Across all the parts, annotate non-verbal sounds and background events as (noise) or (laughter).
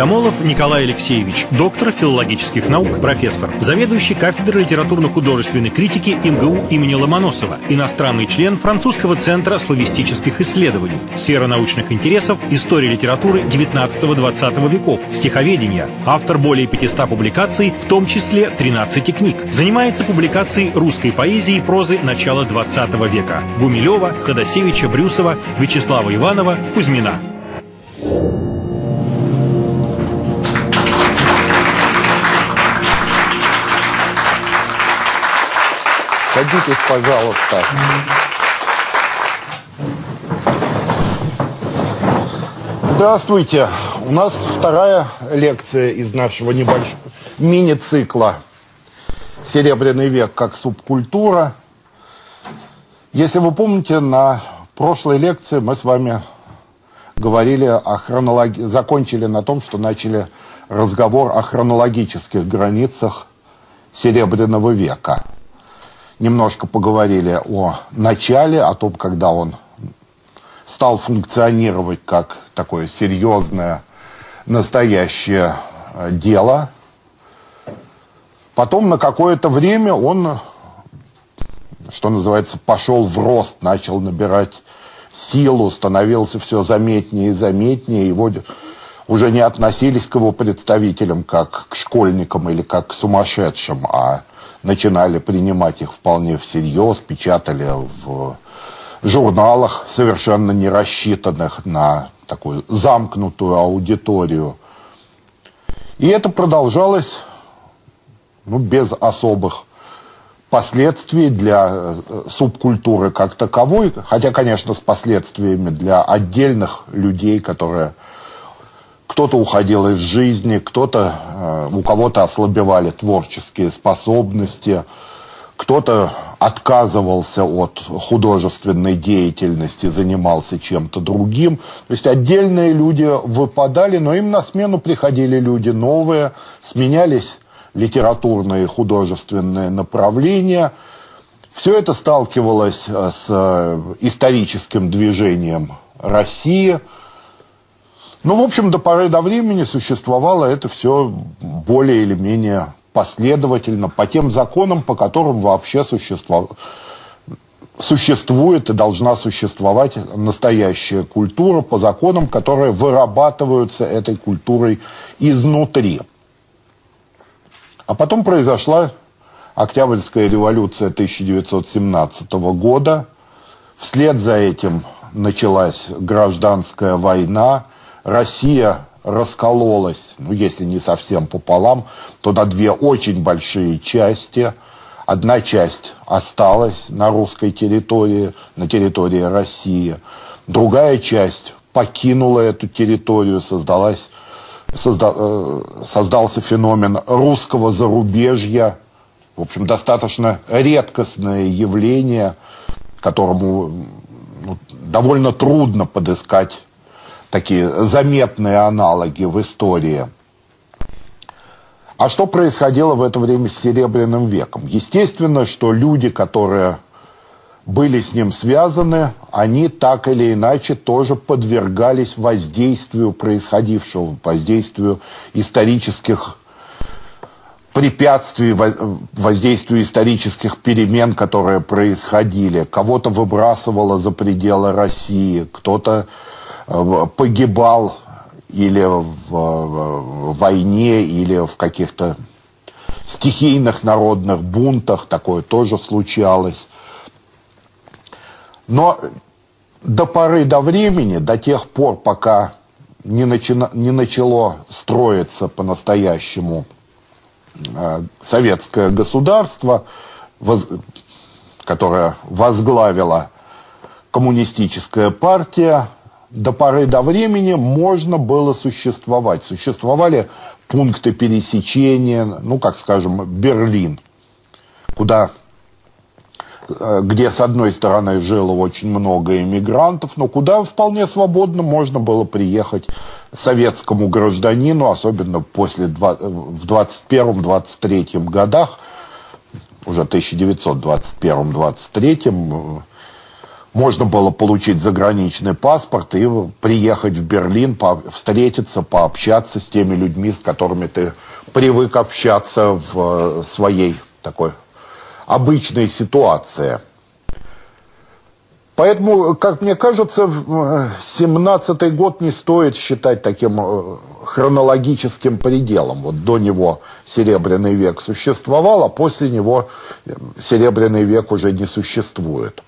Богомолов Николай Алексеевич, доктор филологических наук, профессор, заведующий кафедрой литературно-художественной критики МГУ имени Ломоносова, иностранный член французского центра славистических исследований, сфера научных интересов, история литературы 19-20 веков, стиховедения, автор более 500 публикаций, в том числе 13 книг. Занимается публикацией русской поэзии и прозы начала 20 века. Гумилева, Ходосевича, Брюсова, Вячеслава Иванова, Кузьмина. Садитесь, пожалуйста. Здравствуйте. У нас вторая лекция из нашего небольшого мини-цикла «Серебряный век как субкультура». Если вы помните, на прошлой лекции мы с вами говорили о хронологии, закончили на том, что начали разговор о хронологических границах Серебряного века – немножко поговорили о начале, о том, когда он стал функционировать как такое серьезное, настоящее э, дело. Потом на какое-то время он, что называется, пошел в рост, начал набирать силу, становился все заметнее и заметнее. Его уже не относились к его представителям как к школьникам или как к сумасшедшим, а начинали принимать их вполне всерьез, печатали в журналах, совершенно не рассчитанных на такую замкнутую аудиторию. И это продолжалось ну, без особых последствий для э, субкультуры как таковой, хотя, конечно, с последствиями для отдельных людей, которые кто-то уходил из жизни, кто-то, э, у кого-то ослабевали творческие способности, кто-то отказывался от художественной деятельности, занимался чем-то другим. То есть отдельные люди выпадали, но им на смену приходили люди новые, сменялись литературные и художественные направления. Все это сталкивалось э, с э, историческим движением России – ну, в общем, до поры до времени существовало это все более или менее последовательно по тем законам, по которым вообще существует и должна существовать настоящая культура по законам, которые вырабатываются этой культурой изнутри. А потом произошла Октябрьская революция 1917 года. Вслед за этим началась гражданская война – Россия раскололась, ну, если не совсем пополам, то на две очень большие части. Одна часть осталась на русской территории, на территории России. Другая часть покинула эту территорию, создалась, созда, э, создался феномен русского зарубежья. В общем, достаточно редкостное явление, которому ну, довольно трудно подыскать такие заметные аналоги в истории. А что происходило в это время с Серебряным веком? Естественно, что люди, которые были с ним связаны, они так или иначе тоже подвергались воздействию происходившего, воздействию исторических препятствий, воздействию исторических перемен, которые происходили. Кого-то выбрасывало за пределы России, кто-то погибал или в войне, или в каких-то стихийных народных бунтах, такое тоже случалось. Но до поры до времени, до тех пор, пока не, начина, не начало строиться по-настоящему э, советское государство, воз, которое возглавила коммунистическая партия, до поры до времени можно было существовать. Существовали пункты пересечения, ну, как скажем, Берлин, куда э, где с одной стороны жило очень много иммигрантов, но куда вполне свободно можно было приехать советскому гражданину, особенно после в 21-23 годах, уже 1921-23 можно было получить заграничный паспорт и приехать в Берлин, встретиться, пообщаться с теми людьми, с которыми ты привык общаться в э, своей такой обычной ситуации. Поэтому, как мне кажется, 17-й год не стоит считать таким э, хронологическим пределом. Вот до него Серебряный век существовал, а после него э, Серебряный век уже не существует.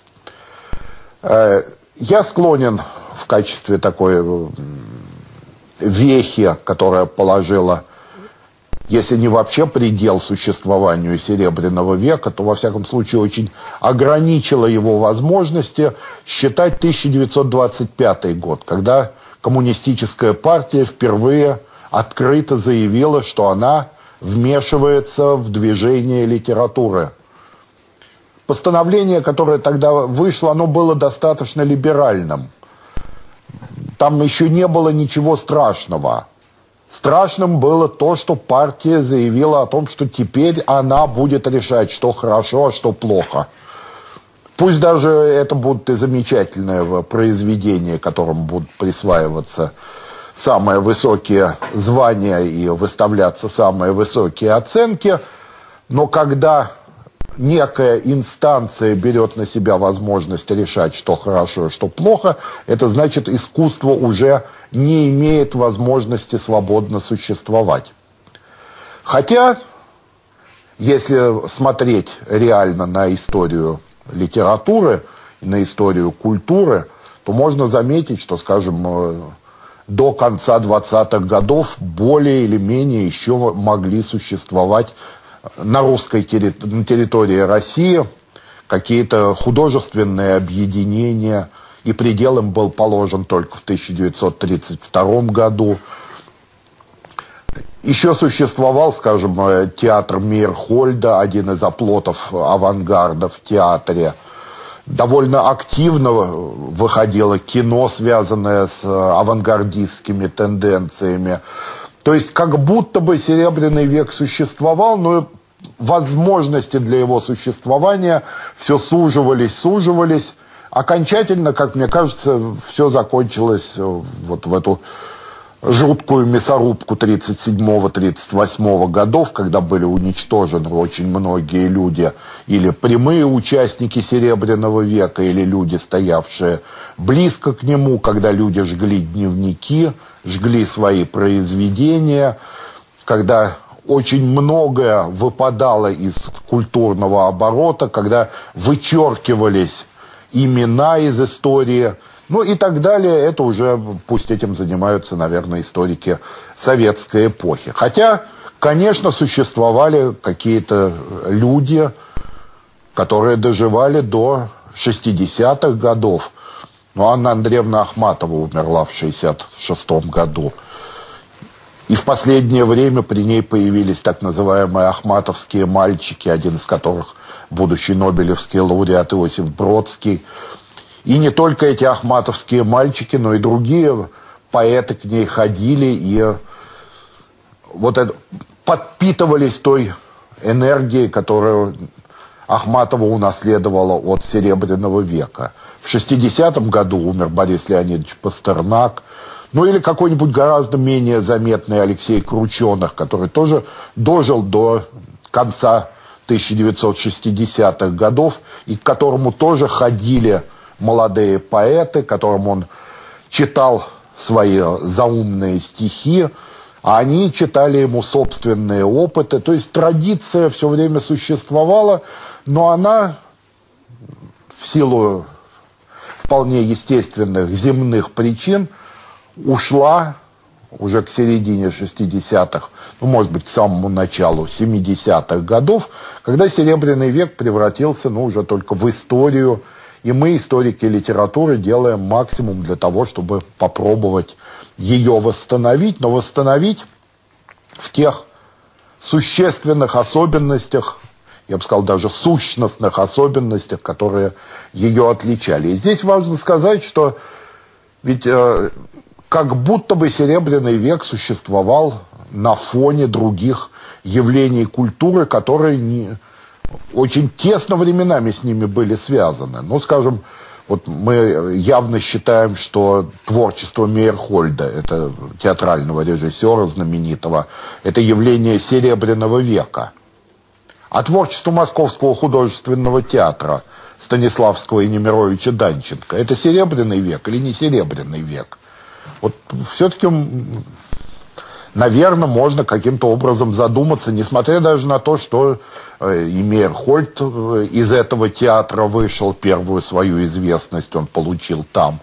Э, я склонен в качестве такой вехи, которая положила если не вообще предел существованию Серебряного века, то во всяком случае очень ограничило его возможности считать 1925 год, когда коммунистическая партия впервые открыто заявила, что она вмешивается в движение литературы. Постановление, которое тогда вышло, оно было достаточно либеральным. Там еще не было ничего страшного. Страшным было то, что партия заявила о том, что теперь она будет решать, что хорошо, а что плохо. Пусть даже это будут и замечательные произведения, которым будут присваиваться самые высокие звания и выставляться самые высокие оценки, но когда некая инстанция берет на себя возможность решать, что хорошо и что плохо, это значит, искусство уже не имеет возможности свободно существовать. Хотя, если смотреть реально на историю литературы, на историю культуры, то можно заметить, что, скажем, э, до конца 20-х годов более или менее еще могли существовать на русской территории, на территории России какие-то художественные объединения, и предел им был положен только в 1932 году. Еще существовал, скажем, э, театр Мейерхольда, один из оплотов авангарда в театре. Довольно активно выходило кино, связанное с э, авангардистскими тенденциями. То есть как будто бы Серебряный век существовал, но возможности для его существования все суживались, суживались. Окончательно, как мне кажется, все закончилось э, вот в эту жуткую мясорубку 37-38 годов, когда были уничтожены очень многие люди, или прямые участники Серебряного века, или люди, стоявшие близко к нему, когда люди жгли дневники, жгли свои произведения, когда очень многое выпадало из культурного оборота, когда вычеркивались имена из истории – ну и так далее. Это уже, пусть этим занимаются, наверное, историки советской эпохи. Хотя, конечно, существовали какие-то люди, которые доживали до 60-х годов. Но Анна Андреевна Ахматова умерла в 66 году. И в последнее время при ней появились так называемые ахматовские мальчики, один из которых будущий Нобелевский лауреат Иосиф Бродский – и не только эти ахматовские мальчики, но и другие поэты к ней ходили и вот это, подпитывались той энергией, которую Ахматова унаследовала от Серебряного века. В 60-м году умер Борис Леонидович Пастернак, ну или какой-нибудь гораздо менее заметный Алексей Крученых, который тоже дожил до конца 1960-х годов и к которому тоже ходили молодые поэты, которым он читал свои заумные стихи, а они читали ему собственные опыты. То есть традиция все время существовала, но она в силу вполне естественных земных причин ушла уже к середине 60-х, ну, может быть, к самому началу 70-х годов, когда Серебряный век превратился, ну, уже только в историю и мы, историки литературы, делаем максимум для того, чтобы попробовать ее восстановить, но восстановить в тех существенных особенностях, я бы сказал, даже сущностных особенностях, которые ее отличали. И здесь важно сказать, что ведь э, как будто бы Серебряный век существовал на фоне других явлений культуры, которые не, очень тесно временами с ними были связаны. Ну, скажем, Вот мы явно считаем, что творчество Мейерхольда, это театрального режиссера знаменитого, это явление Серебряного века. А творчество Московского художественного театра Станиславского и Немировича Данченко, это Серебряный век или не Серебряный век? Вот все-таки наверное, можно каким-то образом задуматься, несмотря даже на то, что и Мейерхольд э, из этого театра вышел, первую свою известность он получил там.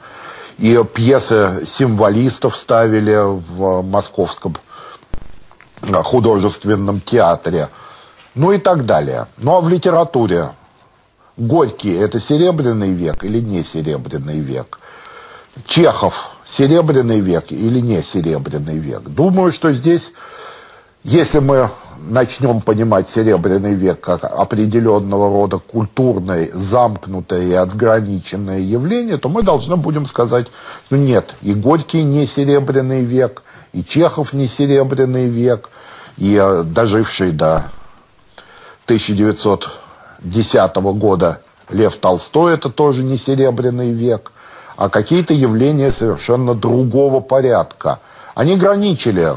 И пьесы символистов ставили в Московском э, художественном театре. Ну и так далее. Ну а в литературе Горький – это Серебряный век или не Серебряный век? Чехов серебряный век или не серебряный век. Думаю, что здесь, если мы начнем понимать серебряный век как определенного рода культурное, замкнутое и отграниченное явление, то мы должны будем сказать, ну нет, и Горький не серебряный век, и Чехов не серебряный век, и э, доживший до 1910 года Лев Толстой это тоже не серебряный век – а какие-то явления совершенно другого порядка. Они граничили,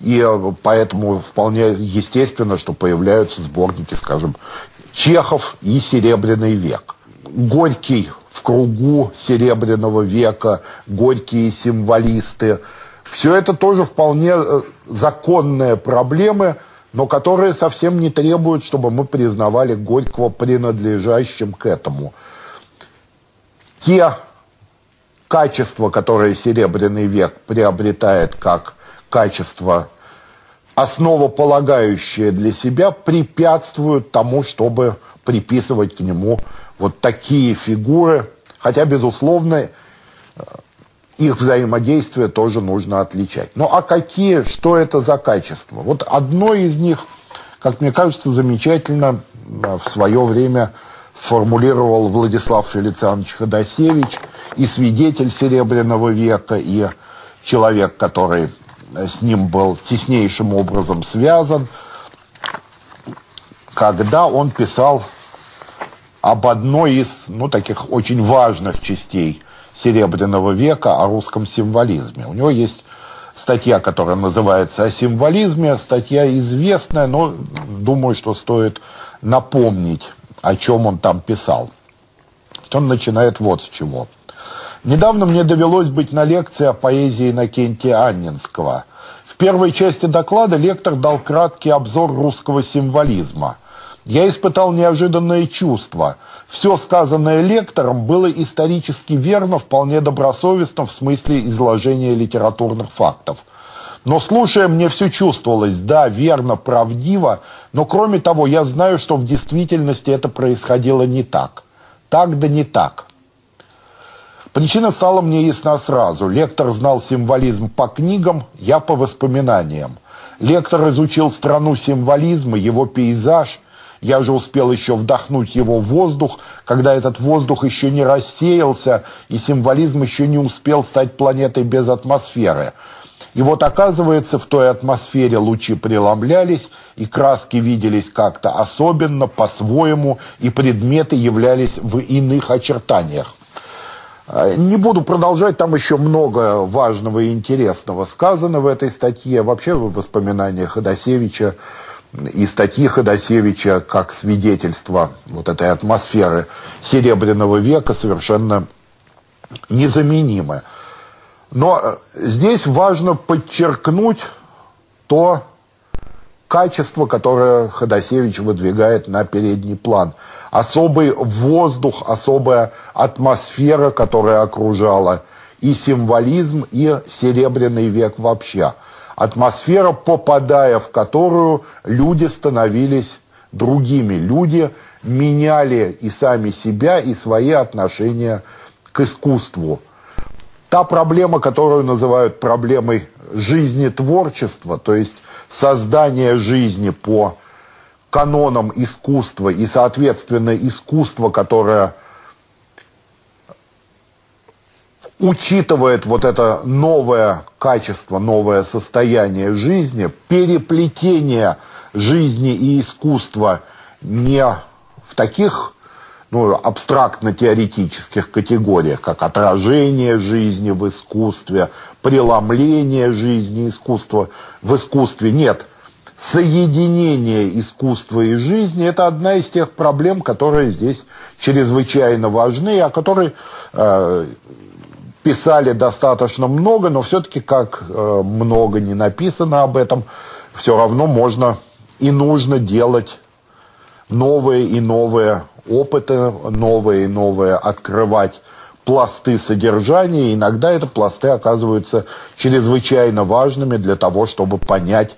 и э, поэтому вполне естественно, что появляются сборники, скажем, Чехов и Серебряный век. Горький в кругу Серебряного века, горькие символисты. Все это тоже вполне э, законные проблемы, но которые совсем не требуют, чтобы мы признавали Горького принадлежащим к этому. Те качество, которое Серебряный век приобретает как качество основополагающее для себя, препятствуют тому, чтобы приписывать к нему вот такие фигуры. Хотя, безусловно, их взаимодействие тоже нужно отличать. Ну а какие, что это за качества? Вот одно из них, как мне кажется, замечательно в свое время сформулировал Владислав Фелицианович Ходосевич, и свидетель Серебряного века, и человек, который с ним был теснейшим образом связан, когда он писал об одной из, ну, таких очень важных частей Серебряного века, о русском символизме. У него есть статья, которая называется «О символизме», статья известная, но думаю, что стоит напомнить о чем он там писал. Он начинает вот с чего. Недавно мне довелось быть на лекции о поэзии Иннокентия Анненского. В первой части доклада лектор дал краткий обзор русского символизма. Я испытал неожиданное чувство. Все сказанное лектором было исторически верно, вполне добросовестно в смысле изложения литературных фактов – но слушая, мне все чувствовалось, да, верно, правдиво, но кроме того, я знаю, что в действительности это происходило не так. Так да не так. Причина стала мне ясна сразу. Лектор знал символизм по книгам, я по воспоминаниям. Лектор изучил страну символизма, его пейзаж. Я же успел еще вдохнуть его воздух, когда этот воздух еще не рассеялся, и символизм еще не успел стать планетой без атмосферы – и вот оказывается, в той атмосфере лучи преломлялись, и краски виделись как-то особенно, по-своему, и предметы являлись в иных очертаниях. А, не буду продолжать, там еще много важного и интересного сказано в этой статье. Вообще в воспоминаниях Ходосевича и статьи Ходосевича как свидетельство вот этой атмосферы Серебряного века совершенно незаменимы. Но э, здесь важно подчеркнуть то качество, которое Ходосевич выдвигает на передний план. Особый воздух, особая атмосфера, которая окружала и символизм, и Серебряный век вообще. Атмосфера, попадая в которую люди становились другими. Люди меняли и сами себя, и свои отношения к искусству та проблема, которую называют проблемой жизни творчества, то есть создание жизни по канонам искусства и, соответственно, искусство, которое учитывает вот это новое качество, новое состояние жизни, переплетение жизни и искусства не в таких ну, абстрактно-теоретических категориях, как отражение жизни в искусстве, преломление жизни искусства в искусстве. Нет, соединение искусства и жизни – это одна из тех проблем, которые здесь чрезвычайно важны, о которой э, писали достаточно много, но все-таки как э, много не написано об этом, все равно можно и нужно делать новые и новые опыты, новые и новые открывать пласты содержания. иногда это пласты оказываются чрезвычайно важными для того, чтобы понять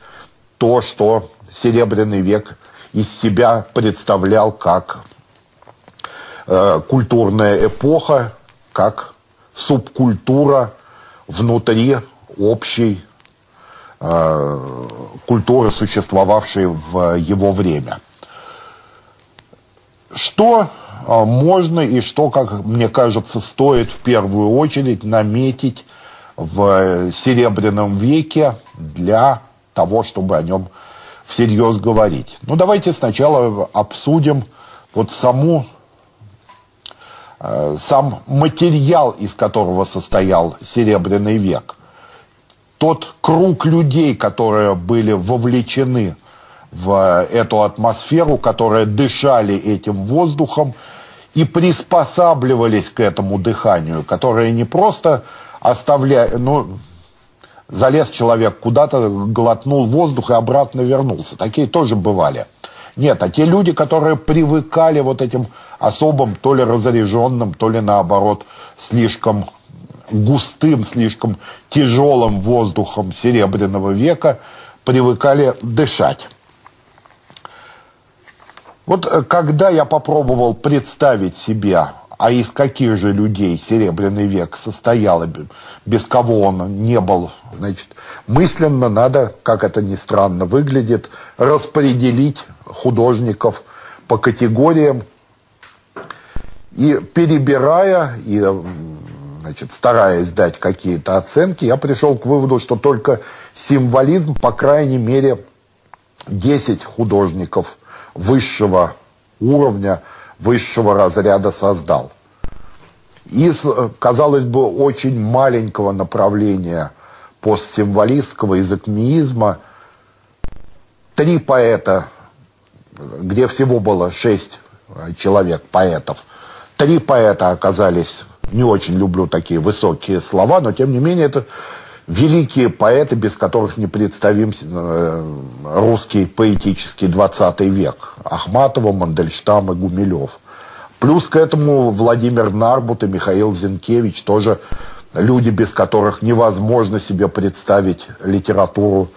то, что Серебряный век из себя представлял как э, культурная эпоха, как субкультура внутри общей э, культуры, существовавшей в его время. Что а, можно и что, как мне кажется, стоит в первую очередь наметить в Серебряном веке для того, чтобы о нем всерьез говорить. Ну, давайте сначала обсудим вот саму, э, сам материал, из которого состоял Серебряный век. Тот круг людей, которые были вовлечены в эту атмосферу, которые дышали этим воздухом и приспосабливались к этому дыханию, которые не просто оставляли, ну, залез человек куда-то, глотнул воздух и обратно вернулся. Такие тоже бывали. Нет, а те люди, которые привыкали вот этим особым, то ли разряженным, то ли наоборот, слишком густым, слишком тяжелым воздухом Серебряного века, привыкали дышать. Вот э, когда я попробовал представить себя, а из каких же людей Серебряный век состоял, без кого он не был, значит, мысленно надо, как это ни странно выглядит, распределить художников по категориям. И перебирая и значит, стараясь дать какие-то оценки, я пришел к выводу, что только символизм, по крайней мере, 10 художников – высшего уровня, высшего разряда создал. Из, казалось бы, очень маленького направления постсимволистского, из акмеизма, три поэта, где всего было шесть человек, поэтов, три поэта оказались, не очень люблю такие высокие слова, но тем не менее это великие поэты, без которых не представим э, русский поэтический 20 век. Ахматова, Мандельштам и Гумилев. Плюс к этому Владимир Нарбут и Михаил Зинкевич тоже люди, без которых невозможно себе представить литературу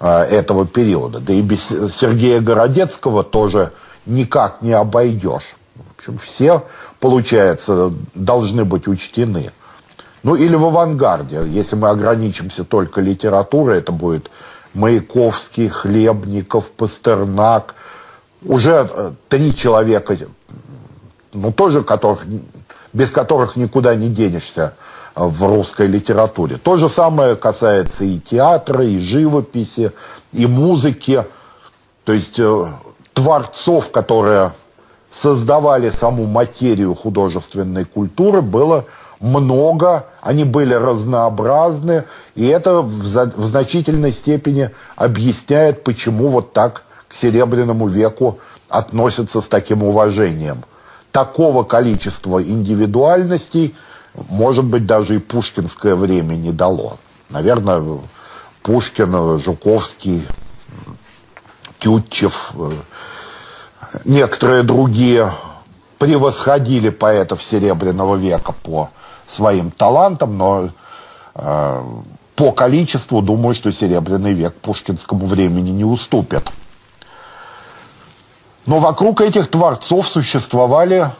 э, этого периода. Да и без Сергея Городецкого тоже никак не обойдешь. В общем, все, получается, должны быть учтены. Ну или в авангарде. Если мы ограничимся только литературой, это будет Маяковский, Хлебников, Пастернак. Уже э, три человека, ну тоже которых, без которых никуда не денешься э, в русской литературе. То же самое касается и театра, и живописи, и музыки. То есть э, творцов, которые создавали саму материю художественной культуры, было много, они были разнообразны, и это в, за, в значительной степени объясняет, почему вот так к Серебряному веку относятся с таким уважением. Такого количества индивидуальностей, может быть, даже и пушкинское время не дало. Наверное, Пушкин, Жуковский, Тютчев, э, некоторые другие превосходили поэтов Серебряного века по своим талантом, но э, по количеству думаю, что Серебряный век пушкинскому времени не уступит. Но вокруг этих творцов существовали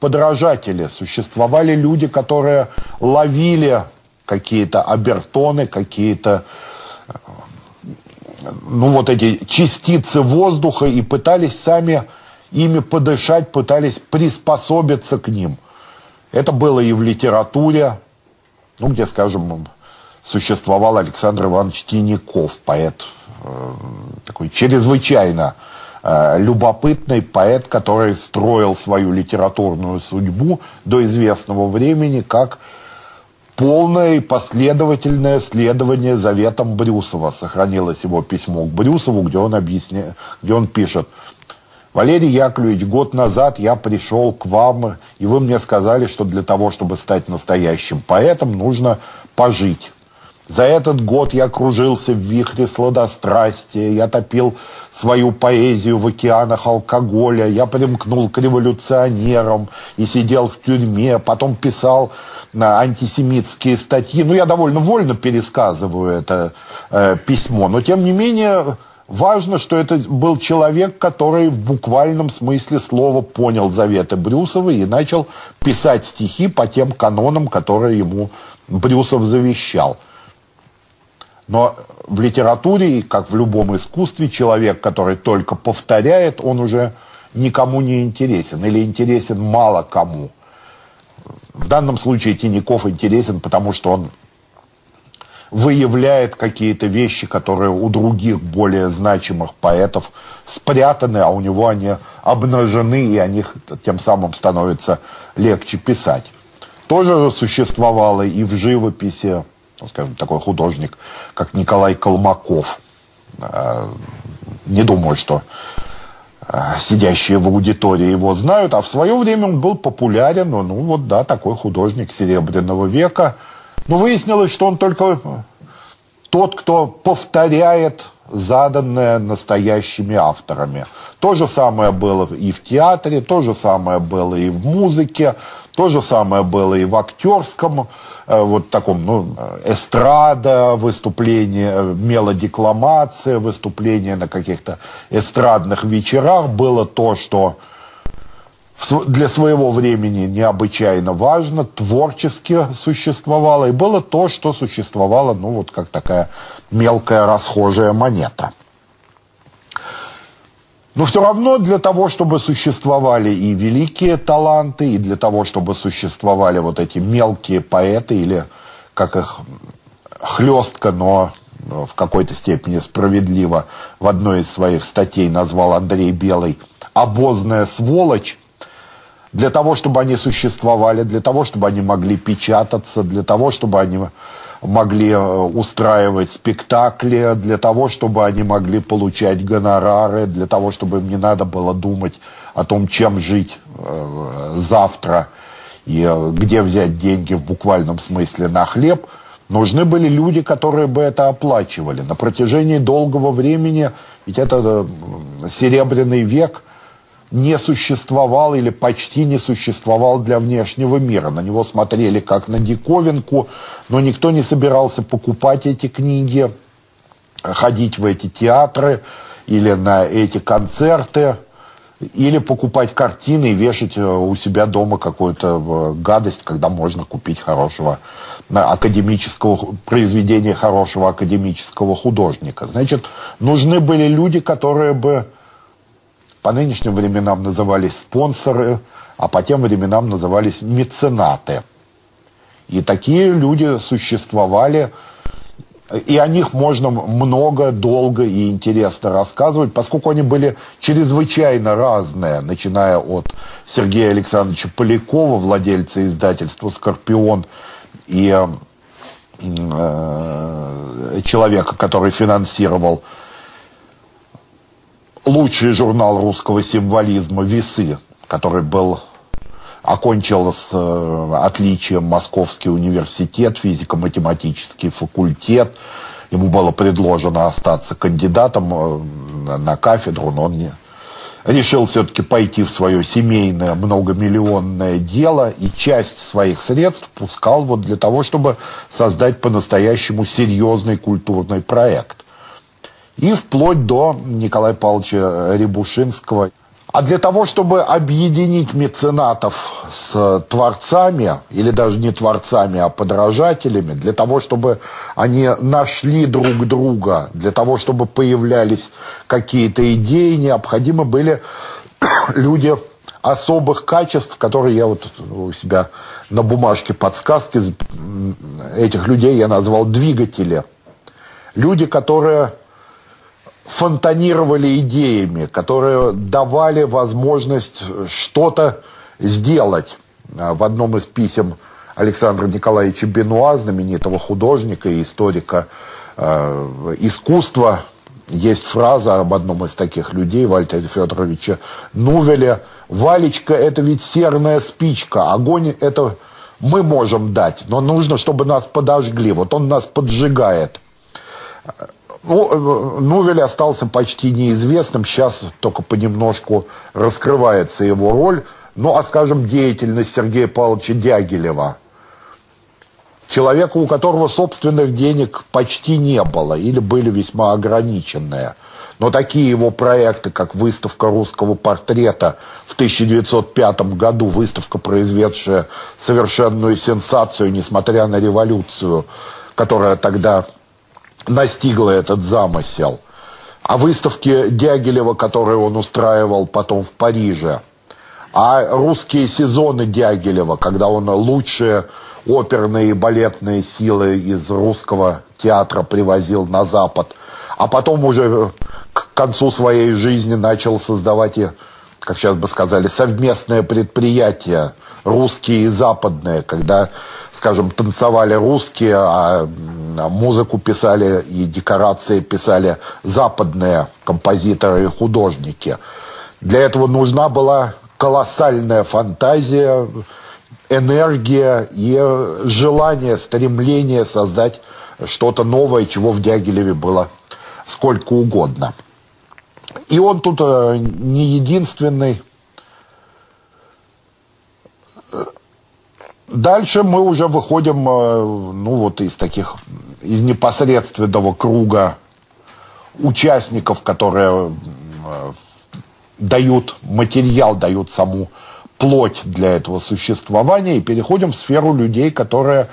подражатели, существовали люди, которые ловили какие-то обертоны, какие-то ну вот эти частицы воздуха и пытались сами ими подышать, пытались приспособиться к ним. Это было и в литературе, ну, где, скажем, существовал Александр Иванович Тиняков, поэт э, такой чрезвычайно э, любопытный поэт, который строил свою литературную судьбу до известного времени как полное и последовательное следование заветам Брюсова. Сохранилось его письмо к Брюсову, где он, объясня... где он пишет – Валерий Яковлевич, год назад я пришел к вам, и вы мне сказали, что для того, чтобы стать настоящим поэтом, нужно пожить. За этот год я кружился в вихре сладострастия, я топил свою поэзию в океанах алкоголя, я примкнул к революционерам и сидел в тюрьме, потом писал на антисемитские статьи. Ну, я довольно вольно пересказываю это э, письмо, но тем не менее Важно, что это был человек, который в буквальном смысле слова понял заветы Брюсова и начал писать стихи по тем канонам, которые ему Брюсов завещал. Но в литературе, как в любом искусстве, человек, который только повторяет, он уже никому не интересен или интересен мало кому. В данном случае Тиняков интересен, потому что он выявляет какие-то вещи, которые у других более значимых поэтов спрятаны, а у него они обнажены, и о них тем самым становится легче писать. Тоже существовало и в живописи, ну, скажем, такой художник, как Николай Колмаков. А, не думаю, что а, сидящие в аудитории его знают, а в свое время он был популярен, ну вот да, такой художник Серебряного века – но выяснилось, что он только тот, кто повторяет заданное настоящими авторами. То же самое было и в театре, то же самое было и в музыке, то же самое было и в актерском, э, вот таком, ну, эстрада, выступление, э, мелодекламация, выступление на каких-то эстрадных вечерах было то, что для своего времени необычайно важно, творчески существовало, и было то, что существовало, ну, вот как такая мелкая расхожая монета. Но все равно для того, чтобы существовали и великие таланты, и для того, чтобы существовали вот эти мелкие поэты, или как их хлестко, но в какой-то степени справедливо в одной из своих статей назвал Андрей Белый «обозная сволочь», для того, чтобы они существовали, для того, чтобы они могли печататься, для того, чтобы они могли э, устраивать спектакли, для того, чтобы они могли получать гонорары, для того, чтобы им не надо было думать о том, чем жить э, завтра и э, где взять деньги в буквальном смысле на хлеб, нужны были люди, которые бы это оплачивали. На протяжении долгого времени, ведь это серебряный век – не существовал или почти не существовал для внешнего мира. На него смотрели как на диковинку, но никто не собирался покупать эти книги, ходить в эти театры или на эти концерты, или покупать картины и вешать э, у себя дома какую-то э, гадость, когда можно купить хорошего академического произведения хорошего академического художника. Значит, нужны были люди, которые бы по нынешним временам назывались спонсоры, а по тем временам назывались меценаты. И такие люди существовали, и о них можно много, долго и интересно рассказывать, поскольку они были чрезвычайно разные, начиная от Сергея Александровича Полякова, владельца издательства «Скорпион», и э, человека, который финансировал лучший журнал русского символизма «Весы», который был окончил с э, отличием Московский университет, физико-математический факультет. Ему было предложено остаться кандидатом э, на кафедру, но он не решил все-таки пойти в свое семейное многомиллионное дело и часть своих средств пускал вот для того, чтобы создать по-настоящему серьезный культурный проект и вплоть до Николая Павловича Рябушинского. А для того, чтобы объединить меценатов с творцами, или даже не творцами, а подражателями, для того, чтобы они нашли друг друга, для того, чтобы появлялись какие-то идеи, необходимы были (coughs) люди особых качеств, которые я вот у себя на бумажке подсказки, этих людей я назвал двигатели. Люди, которые фонтанировали идеями, которые давали возможность что-то сделать. В одном из писем Александра Николаевича Бенуа, знаменитого художника и историка э, искусства, есть фраза об одном из таких людей, Вальтера Федоровича Нувеля. «Валечка – это ведь серная спичка, огонь – это мы можем дать, но нужно, чтобы нас подожгли. Вот он нас поджигает». Ну, Нувель остался почти неизвестным, сейчас только понемножку раскрывается его роль. Ну, а, скажем, деятельность Сергея Павловича Дягилева – человека, у которого собственных денег почти не было или были весьма ограниченные. Но такие его проекты, как выставка русского портрета в 1905 году, выставка, произведшая совершенную сенсацию, несмотря на революцию, которая тогда настигла этот замысел, а выставки Дягилева, которые он устраивал потом в Париже, а русские сезоны Дягилева, когда он лучшие оперные и балетные силы из русского театра привозил на Запад, а потом уже к концу своей жизни начал создавать, как сейчас бы сказали, совместное предприятие, русские и западные, когда, скажем, танцевали русские, а музыку писали и декорации писали западные композиторы и художники. Для этого нужна была колоссальная фантазия, энергия и желание, стремление создать что-то новое, чего в Дягилеве было сколько угодно. И он тут э, не единственный. Дальше мы уже выходим, э, ну вот из таких, из непосредственного круга участников, которые э, дают материал, дают саму плоть для этого существования и переходим в сферу людей, которые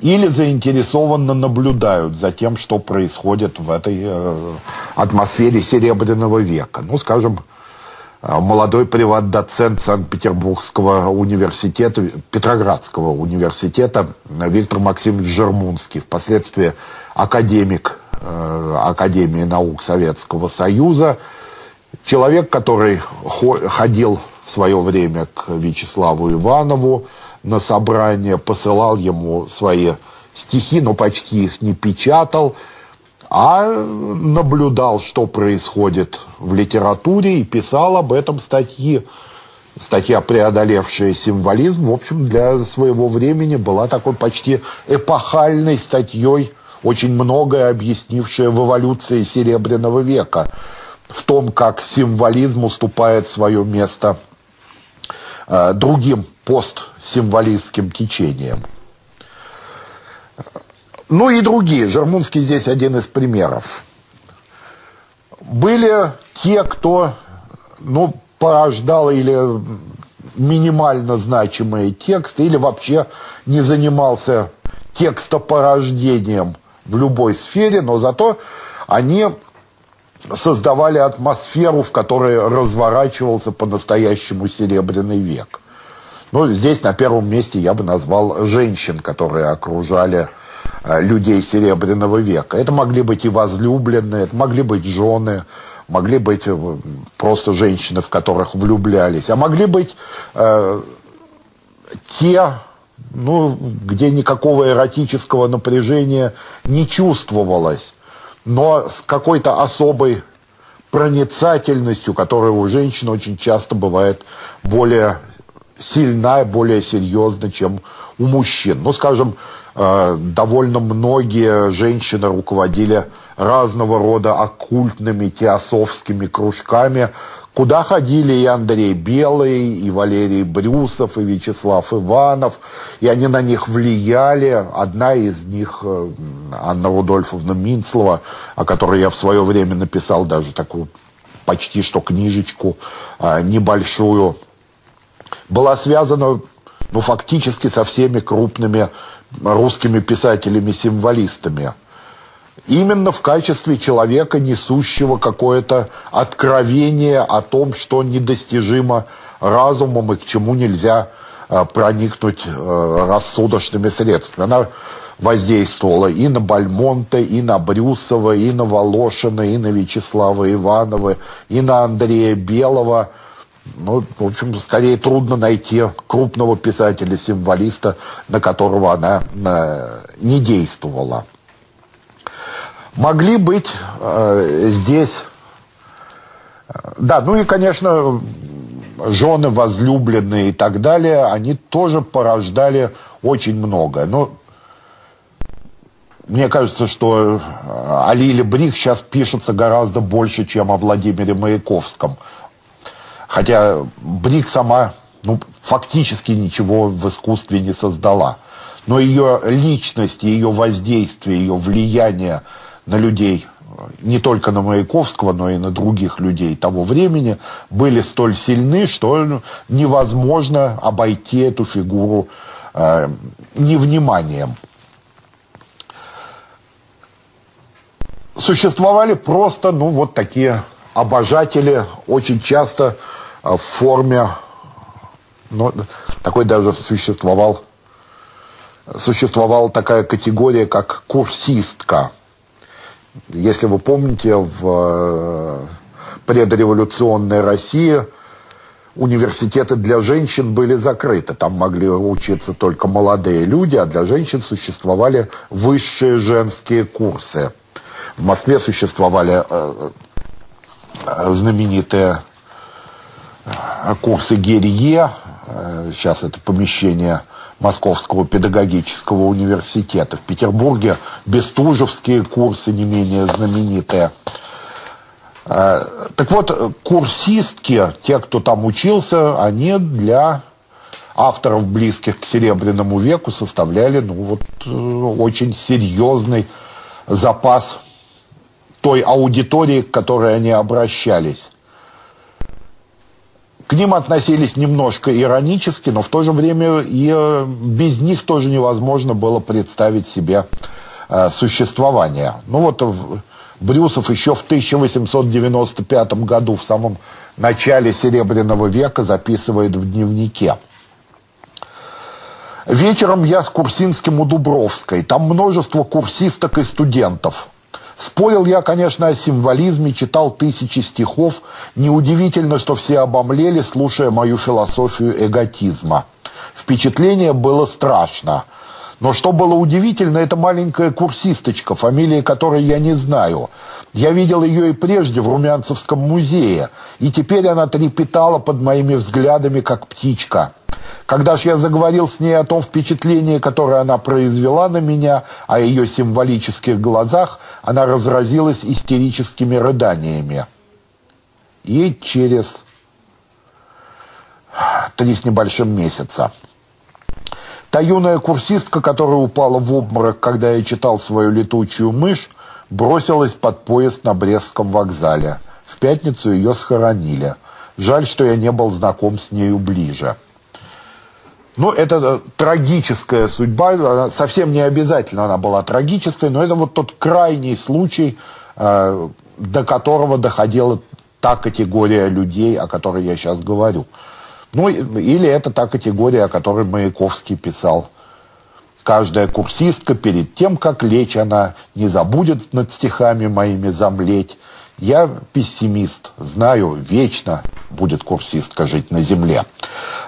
или заинтересованно наблюдают за тем, что происходит в этой э, атмосфере Серебряного века. Ну, скажем, молодой приват-доцент Санкт-Петербургского университета, Петроградского университета Виктор Максимович Жермунский, впоследствии академик э, Академии наук Советского Союза, человек, который ходил в свое время к Вячеславу Иванову на собрание, посылал ему свои стихи, но почти их не печатал, а наблюдал, что происходит в литературе и писал об этом статьи. Статья, преодолевшая символизм, в общем, для своего времени была такой почти эпохальной статьей, очень многое объяснившая в эволюции Серебряного века, в том, как символизм уступает свое место Э, другим постсимволистским течением. Ну и другие. Жермунский здесь один из примеров. Были те, кто ну, порождал или минимально значимые тексты, или вообще не занимался текстопорождением в любой сфере, но зато они создавали атмосферу, в которой разворачивался по-настоящему Серебряный век. Ну, здесь на первом месте я бы назвал женщин, которые окружали людей Серебряного века. Это могли быть и возлюбленные, это могли быть жены, могли быть э, просто женщины, в которых влюблялись, а могли быть э, те, ну, где никакого эротического напряжения не чувствовалось но с какой-то особой проницательностью, которая у женщин очень часто бывает более сильна, более серьезна, чем у мужчин. Ну, скажем, э, довольно многие женщины руководили разного рода оккультными теософскими кружками, куда ходили и Андрей Белый, и Валерий Брюсов, и Вячеслав Иванов, и они на них влияли. Одна из них, э, Анна Рудольфовна Минцлова, о которой я в свое время написал даже такую почти что книжечку э, небольшую, была связана ну, фактически со всеми крупными русскими писателями-символистами – именно в качестве человека, несущего какое-то откровение о том, что недостижимо разумом и к чему нельзя э, проникнуть э, рассудочными средствами. Она воздействовала и на Бальмонта, и на Брюсова, и на Волошина, и на Вячеслава Иванова, и на Андрея Белого. Ну, в общем, скорее трудно найти крупного писателя-символиста, на которого она э, не действовала. Могли быть э, здесь... Э, да, ну и, конечно, жены, возлюбленные и так далее, они тоже порождали очень многое. Но мне кажется, что о Лиле Брик сейчас пишется гораздо больше, чем о Владимире Маяковском. Хотя Брик сама ну, фактически ничего в искусстве не создала. Но ее личность, ее воздействие, ее влияние на людей – не только на Маяковского, но и на других людей того времени были столь сильны, что невозможно обойти эту фигуру э, невниманием. Существовали просто, ну, вот такие обожатели, очень часто в форме, ну, такой даже существовал, существовала такая категория, как курсистка – если вы помните, в э, предреволюционной России университеты для женщин были закрыты. Там могли учиться только молодые люди, а для женщин существовали высшие женские курсы. В Москве существовали э, э, знаменитые курсы Герье. Сейчас это помещение Московского педагогического университета. В Петербурге бестужевские курсы не менее знаменитые. А, так вот, курсистки, те, кто там учился, они для авторов, близких к Серебряному веку, составляли ну, вот, э, очень серьезный запас той аудитории, к которой они обращались. К ним относились немножко иронически, но в то же время и э, без них тоже невозможно было представить себе э, существование. Ну вот Брюсов еще в 1895 году, в самом начале Серебряного века, записывает в дневнике. Вечером я с Курсинским у Дубровской. Там множество курсисток и студентов. Спорил я, конечно, о символизме, читал тысячи стихов. Неудивительно, что все обомлели, слушая мою философию эготизма. Впечатление было страшно. Но что было удивительно, это маленькая курсисточка, фамилии которой я не знаю. Я видел ее и прежде в Румянцевском музее, и теперь она трепетала под моими взглядами, как птичка. Когда ж я заговорил с ней о том впечатлении, которое она произвела на меня, о ее символических глазах, она разразилась истерическими рыданиями. И через три с небольшим месяца. Та юная курсистка, которая упала в обморок, когда я читал свою летучую мышь, бросилась под поезд на Брестском вокзале. В пятницу ее схоронили. Жаль, что я не был знаком с нею ближе. Ну, это э, трагическая судьба, она совсем не обязательно она была трагической, но это вот тот крайний случай, э, до которого доходила та категория людей, о которой я сейчас говорю. Ну, или это та категория, о которой Маяковский писал. Каждая курсистка перед тем, как лечь, она не забудет над стихами моими замлеть. Я пессимист, знаю, вечно будет курсистка жить на земле.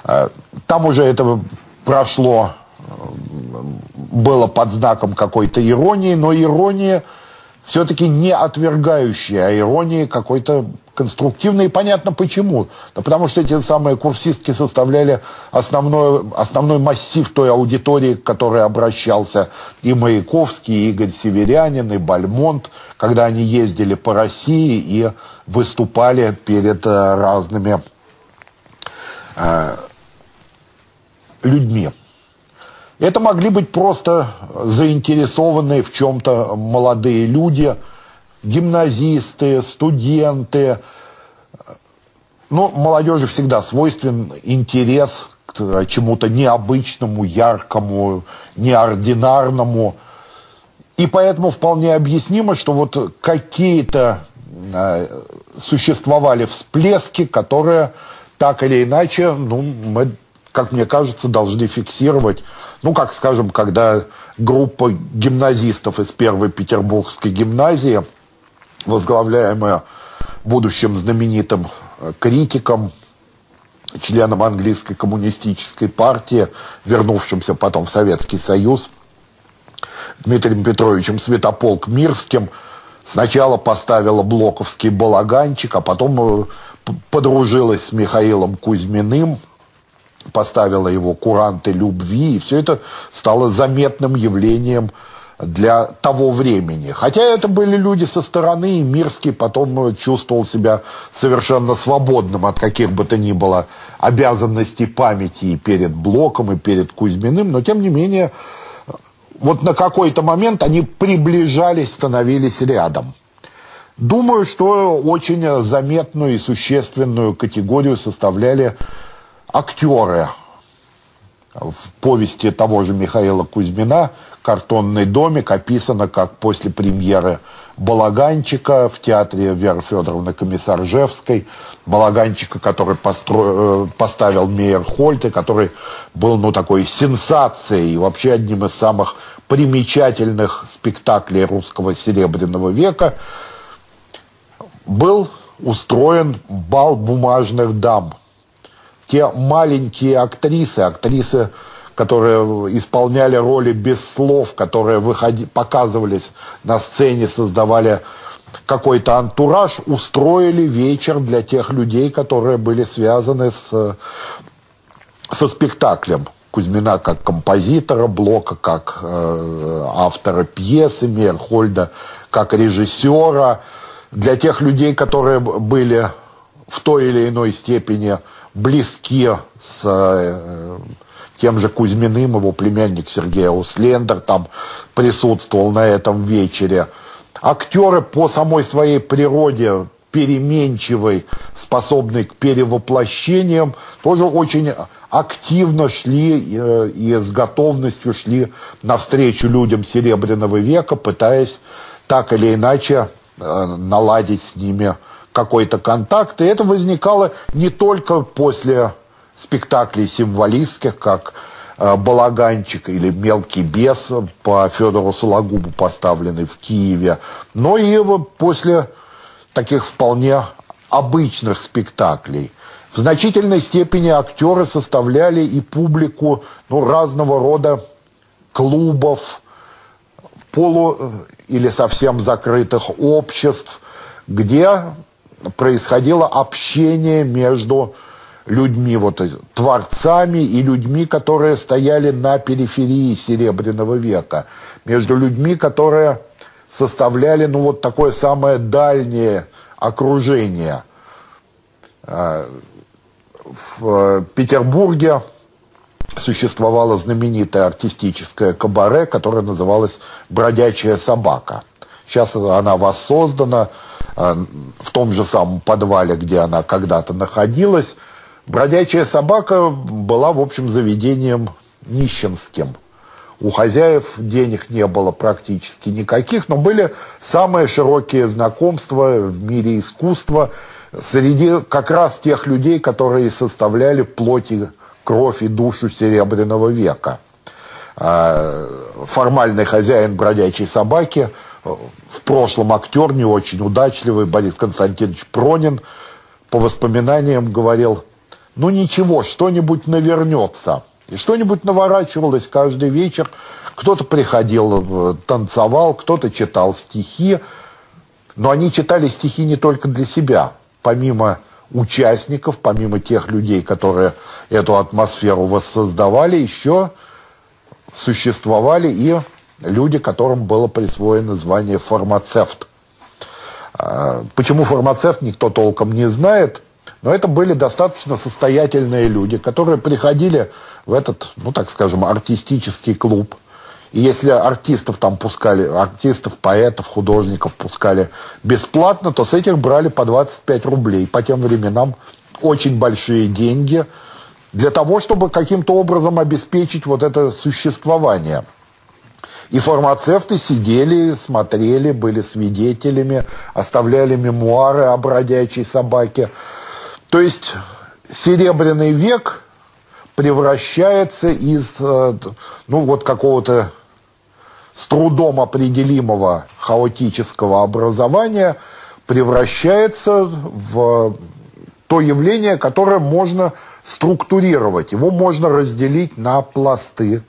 Э, там уже это прошло, э, было под знаком какой-то иронии, но ирония все-таки не отвергающая, а ирония какой-то конструктивной. И понятно почему. Да потому что эти самые курсистки составляли основной, основной массив той аудитории, к которой обращался и Маяковский, и Игорь Северянин, и Бальмонт, когда они ездили по России и выступали перед э, разными э, людьми. Это могли быть просто заинтересованные в чем-то молодые люди, гимназисты, студенты. Ну, молодежи всегда свойствен интерес к чему-то необычному, яркому, неординарному. И поэтому вполне объяснимо, что вот какие-то э, существовали всплески, которые так или иначе, ну, мы как мне кажется, должны фиксировать, ну, как скажем, когда группа гимназистов из первой петербургской гимназии, возглавляемая будущим знаменитым э, критиком, членом английской коммунистической партии, вернувшимся потом в Советский Союз, Дмитрием Петровичем Святополк Мирским, сначала поставила блоковский балаганчик, а потом э, подружилась с Михаилом Кузьминым, поставила его куранты любви, и все это стало заметным явлением для того времени. Хотя это были люди со стороны, и Мирский потом чувствовал себя совершенно свободным от каких бы то ни было обязанностей памяти и перед Блоком, и перед Кузьминым, но тем не менее, вот на какой-то момент они приближались, становились рядом. Думаю, что очень заметную и существенную категорию составляли актеры в повести того же Михаила Кузьмина «Картонный домик» описано как после премьеры «Балаганчика» в театре Веры Федоровны Комиссаржевской. «Балаганчика», который постро... Э, поставил Мейер Хольте, который был ну, такой сенсацией и вообще одним из самых примечательных спектаклей русского серебряного века, был устроен бал бумажных дам – те маленькие актрисы, актрисы, которые исполняли роли без слов, которые выходи, показывались на сцене, создавали какой-то антураж, устроили вечер для тех людей, которые были связаны с, со спектаклем. Кузьмина как композитора, Блока как э, автора пьесы, Мерхольда как режиссера. Для тех людей, которые были в той или иной степени близки с э, тем же Кузьминым, его племянник Сергей Услендер там присутствовал на этом вечере. Актеры по самой своей природе переменчивой, способной к перевоплощениям, тоже очень активно шли э, и с готовностью шли навстречу людям Серебряного века, пытаясь так или иначе э, наладить с ними какой-то контакт. И это возникало не только после спектаклей символистских, как э, «Балаганчик» или «Мелкий бес» по Федору Сологубу, поставленный в Киеве, но и после таких вполне обычных спектаклей. В значительной степени актеры составляли и публику ну, разного рода клубов, полу- э, или совсем закрытых обществ, где происходило общение между людьми, вот творцами и людьми, которые стояли на периферии Серебряного века, между людьми, которые составляли, ну, вот такое самое дальнее окружение. А, в Петербурге существовала знаменитая артистическая кабаре, которая называлась «Бродячая собака». Сейчас она воссоздана, Э, в том же самом подвале, где она когда-то находилась. Бродячая собака была, в общем, заведением нищенским. У хозяев денег не было практически никаких, но были самые широкие знакомства в мире искусства среди как раз тех людей, которые составляли плоть кровь и душу Серебряного века. А, формальный хозяин бродячей собаки – в прошлом актер не очень удачливый, Борис Константинович Пронин, по воспоминаниям говорил, ну ничего, что-нибудь навернется. И что-нибудь наворачивалось каждый вечер. Кто-то приходил, э, танцевал, кто-то читал стихи. Но они читали стихи не только для себя. Помимо участников, помимо тех людей, которые эту атмосферу воссоздавали, еще существовали и люди, которым было присвоено звание фармацевт. А, почему фармацевт, никто толком не знает, но это были достаточно состоятельные люди, которые приходили в этот, ну так скажем, артистический клуб. И если артистов там пускали, артистов, поэтов, художников пускали бесплатно, то с этих брали по 25 рублей. По тем временам очень большие деньги для того, чтобы каким-то образом обеспечить вот это существование – и фармацевты сидели, смотрели, были свидетелями, оставляли мемуары о бродячей собаке. То есть Серебряный век превращается из, э, ну, вот какого-то с трудом определимого хаотического образования превращается в то явление, которое можно структурировать. Его можно разделить на пласты.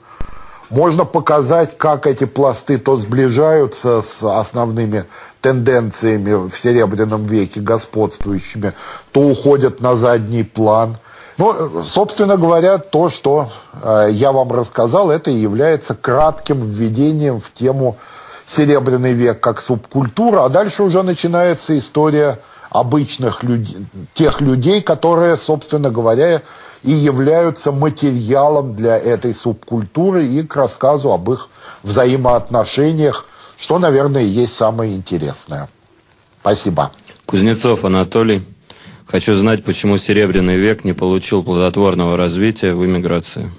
Можно показать, как эти пласты то сближаются с основными тенденциями в Серебряном веке господствующими, то уходят на задний план. Ну, собственно говоря, то, что э, я вам рассказал, это и является кратким введением в тему Серебряный век как субкультура, а дальше уже начинается история обычных людей, тех людей, которые, собственно говоря, и являются материалом для этой субкультуры и к рассказу об их взаимоотношениях, что, наверное, и есть самое интересное. Спасибо. Кузнецов Анатолий. Хочу знать, почему Серебряный век не получил плодотворного развития в иммиграции.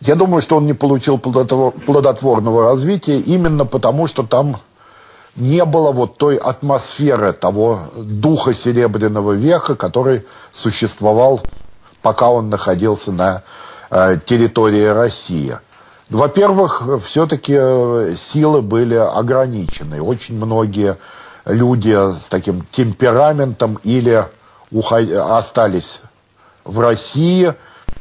Я думаю, что он не получил плодотворного развития именно потому, что там не было вот той атмосферы, того духа Серебряного века, который существовал, пока он находился на э, территории России. Во-первых, все-таки э, силы были ограничены. Очень многие люди с таким темпераментом или уход... остались в России,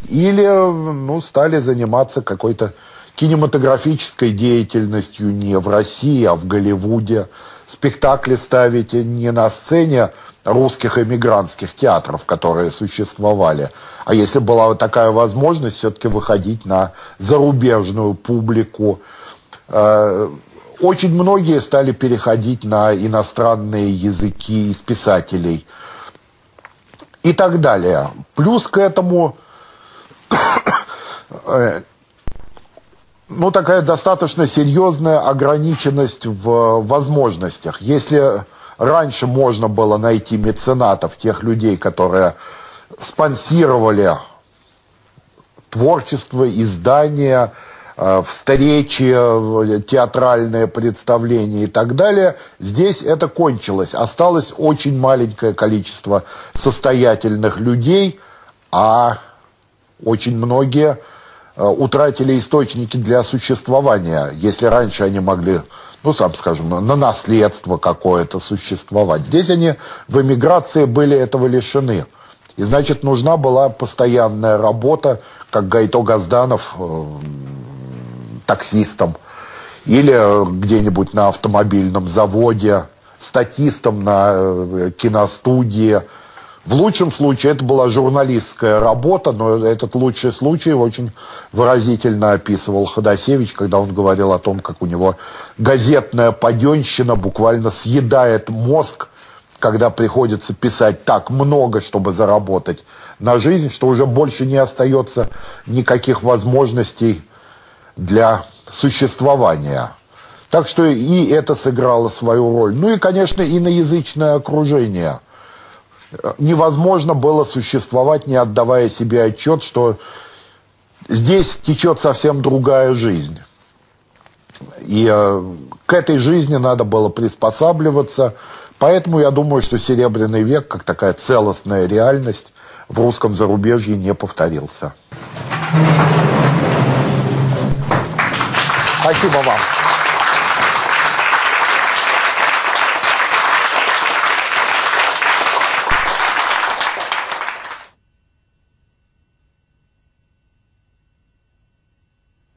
или ну, стали заниматься какой-то кинематографической деятельностью не в России, а в Голливуде. Спектакли ставить не на сцене русских эмигрантских театров, которые существовали. А если была такая возможность, все-таки выходить на зарубежную публику. Э, очень многие стали переходить на иностранные языки из писателей и так далее. Плюс к этому э, ну, такая достаточно серьезная ограниченность в возможностях. Если раньше можно было найти меценатов, тех людей, которые спонсировали творчество, издания, Э, встречи, театральные представления и так далее. Здесь это кончилось. Осталось очень маленькое количество состоятельных людей, а очень многие э, утратили источники для существования. Если раньше они могли, ну, сам скажем, на наследство какое-то существовать. Здесь они в эмиграции были этого лишены. И значит, нужна была постоянная работа, как Гайто Газданов э, таксистом или где-нибудь на автомобильном заводе, статистом на э, киностудии. В лучшем случае это была журналистская работа, но этот лучший случай очень выразительно описывал Ходосевич, когда он говорил о том, как у него газетная паденщина буквально съедает мозг, когда приходится писать так много, чтобы заработать на жизнь, что уже больше не остается никаких возможностей для существования. Так что и это сыграло свою роль. Ну и, конечно, иноязычное окружение. Невозможно было существовать, не отдавая себе отчет, что здесь течет совсем другая жизнь. И э, к этой жизни надо было приспосабливаться. Поэтому я думаю, что Серебряный век, как такая целостная реальность, в русском зарубежье не повторился. Спасибо вам.